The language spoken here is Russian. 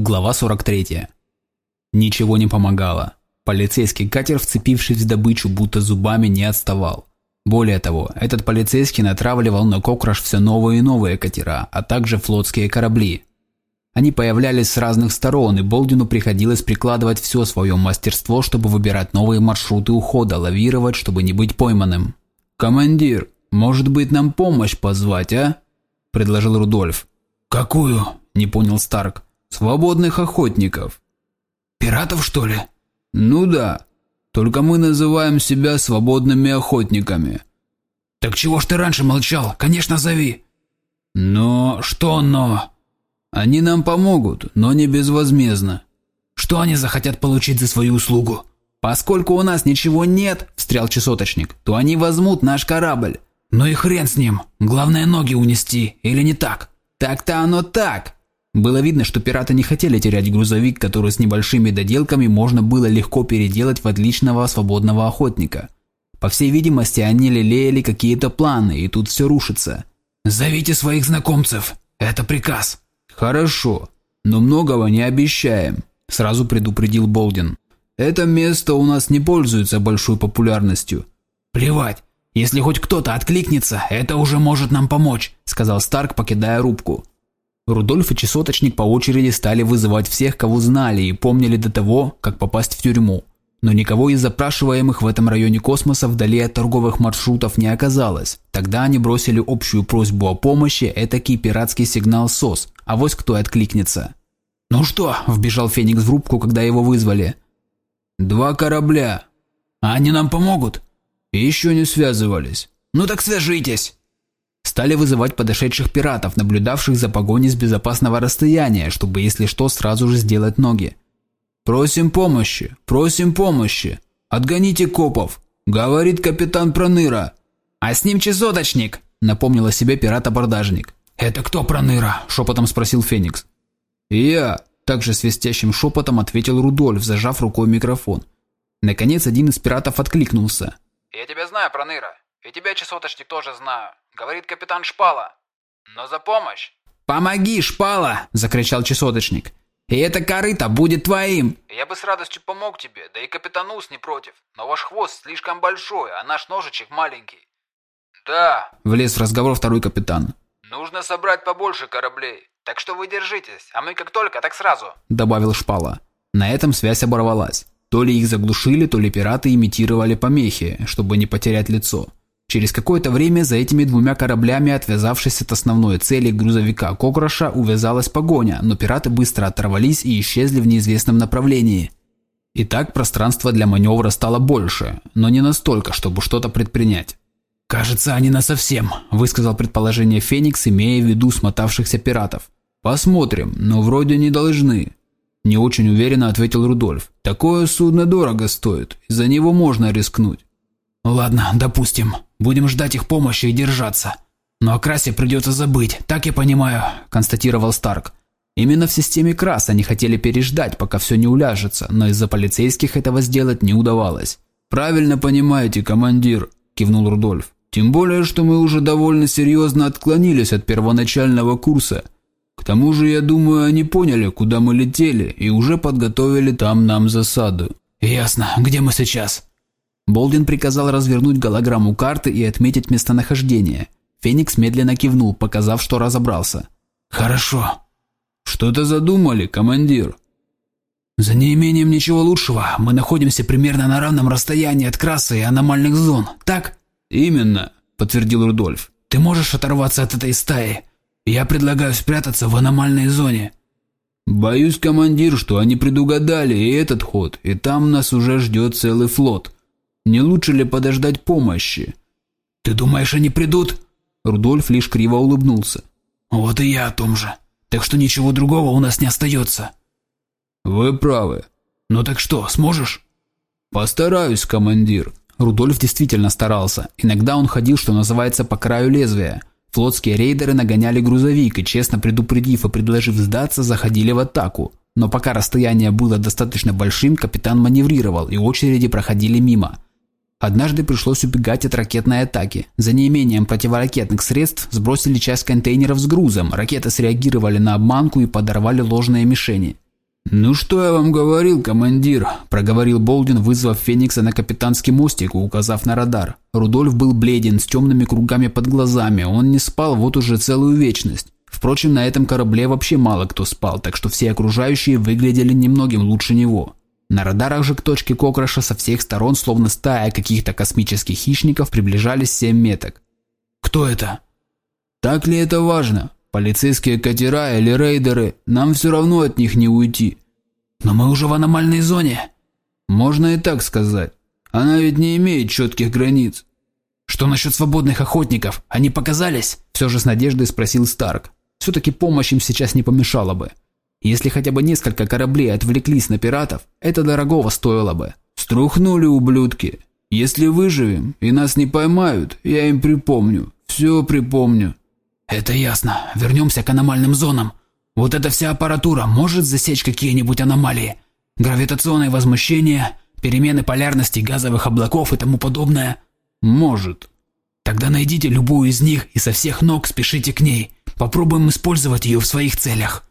Глава 43. Ничего не помогало. Полицейский катер, вцепившись в добычу, будто зубами не отставал. Более того, этот полицейский натравливал на Кокраш все новые и новые катера, а также флотские корабли. Они появлялись с разных сторон, и Болдину приходилось прикладывать все свое мастерство, чтобы выбирать новые маршруты ухода, лавировать, чтобы не быть пойманным. «Командир, может быть нам помощь позвать, а?» – предложил Рудольф. «Какую?» – не понял Старк. Свободных охотников. Пиратов, что ли? Ну да. Только мы называем себя свободными охотниками. Так чего ж ты раньше молчал? Конечно, зови. Но что но? Они нам помогут, но не безвозмездно. Что они захотят получить за свою услугу? Поскольку у нас ничего нет, встрял часоточник, то они возьмут наш корабль. Ну и хрен с ним. Главное ноги унести, или не так? Так-то оно так. Было видно, что пираты не хотели терять грузовик, который с небольшими доделками можно было легко переделать в отличного свободного охотника. По всей видимости, они лелеяли какие-то планы, и тут все рушится. «Зовите своих знакомцев. Это приказ». «Хорошо, но многого не обещаем», – сразу предупредил Болдин. «Это место у нас не пользуется большой популярностью». «Плевать. Если хоть кто-то откликнется, это уже может нам помочь», – сказал Старк, покидая рубку. Рудольф и Чесоточник по очереди стали вызывать всех, кого знали и помнили до того, как попасть в тюрьму. Но никого из запрашиваемых в этом районе космоса вдали от торговых маршрутов не оказалось. Тогда они бросили общую просьбу о помощи, этакий пиратский сигнал СОС, а вось кто и откликнется. «Ну что?» – вбежал Феникс в рубку, когда его вызвали. «Два корабля. А они нам помогут?» «Еще не связывались». «Ну так свяжитесь!» Стали вызывать подошедших пиратов, наблюдавших за погоней с безопасного расстояния, чтобы, если что, сразу же сделать ноги. «Просим помощи! Просим помощи! Отгоните копов!» – говорит капитан Проныра. «А с ним часоточник!» – напомнил о себе пират-абордажник. «Это кто Проныра?» – шепотом спросил Феникс. «Я!» – также свистящим шепотом ответил Рудольф, зажав рукой микрофон. Наконец один из пиратов откликнулся. «Я тебя знаю, Проныра. И тебя, часоточник, тоже знаю говорит капитан Шпала. Но за помощь. «Помоги, Шпала!» – закричал часоточник. «И это корыто будет твоим!» «Я бы с радостью помог тебе, да и капитан Ус не против. Но ваш хвост слишком большой, а наш ножичек маленький». «Да», – влез в разговор второй капитан. «Нужно собрать побольше кораблей. Так что вы держитесь, а мы как только, так сразу», – добавил Шпала. На этом связь оборвалась. То ли их заглушили, то ли пираты имитировали помехи, чтобы не потерять лицо. Через какое-то время за этими двумя кораблями, отвязавшись от основной цели грузовика Кокроша, увязалась погоня, но пираты быстро оторвались и исчезли в неизвестном направлении. Итак, пространство для маневра стало больше, но не настолько, чтобы что-то предпринять. «Кажется, они насовсем», – высказал предположение Феникс, имея в виду смотавшихся пиратов. «Посмотрим, но вроде не должны», – не очень уверенно ответил Рудольф. «Такое судно дорого стоит, из-за него можно рискнуть». «Ладно, допустим. Будем ждать их помощи и держаться. Но о Красе придется забыть, так я понимаю», – констатировал Старк. Именно в системе Крас они хотели переждать, пока все не уляжется, но из-за полицейских этого сделать не удавалось. «Правильно понимаете, командир», – кивнул Рудольф. «Тем более, что мы уже довольно серьезно отклонились от первоначального курса. К тому же, я думаю, они поняли, куда мы летели, и уже подготовили там нам засаду». «Ясно. Где мы сейчас?» Болдин приказал развернуть голограмму карты и отметить местонахождение. Феникс медленно кивнул, показав, что разобрался. «Хорошо». «Что-то задумали, командир?» «За неимением ничего лучшего, мы находимся примерно на равном расстоянии от красы и аномальных зон, так?» «Именно», – подтвердил Рудольф. «Ты можешь оторваться от этой стаи? Я предлагаю спрятаться в аномальной зоне». «Боюсь, командир, что они предугадали и этот ход, и там нас уже ждет целый флот». Не лучше ли подождать помощи? Ты думаешь, они придут? Рудольф лишь криво улыбнулся. Вот и я о том же. Так что ничего другого у нас не остается. Вы правы. Ну так что, сможешь? Постараюсь, командир. Рудольф действительно старался. Иногда он ходил, что называется, по краю лезвия. Флотские рейдеры нагоняли грузовик и, честно предупредив и предложив сдаться, заходили в атаку. Но пока расстояние было достаточно большим, капитан маневрировал, и очереди проходили мимо. Однажды пришлось убегать от ракетной атаки. За неимением противоракетных средств сбросили часть контейнеров с грузом, ракеты среагировали на обманку и подорвали ложные мишени. «Ну что я вам говорил, командир?» – проговорил Болдин, вызвав Феникса на капитанский мостик указав на радар. Рудольф был бледен, с темными кругами под глазами, он не спал вот уже целую вечность. Впрочем, на этом корабле вообще мало кто спал, так что все окружающие выглядели немногим лучше него. На радарах же к точке Кокраша со всех сторон, словно стая каких-то космических хищников, приближались семь меток. «Кто это?» «Так ли это важно? Полицейские катера или рейдеры, нам все равно от них не уйти». «Но мы уже в аномальной зоне». «Можно и так сказать. Она ведь не имеет четких границ». «Что насчет свободных охотников? Они показались?» Все же с надеждой спросил Старк. Все-таки помощь им сейчас не помешала бы. Если хотя бы несколько кораблей отвлеклись на пиратов, это дорогого стоило бы. Струхнули ублюдки. Если выживем и нас не поймают, я им припомню. Все припомню. Это ясно. Вернемся к аномальным зонам. Вот эта вся аппаратура может засечь какие-нибудь аномалии. Гравитационное возмущение, перемены полярности газовых облаков и тому подобное. Может. Тогда найдите любую из них и со всех ног спешите к ней. Попробуем использовать ее в своих целях.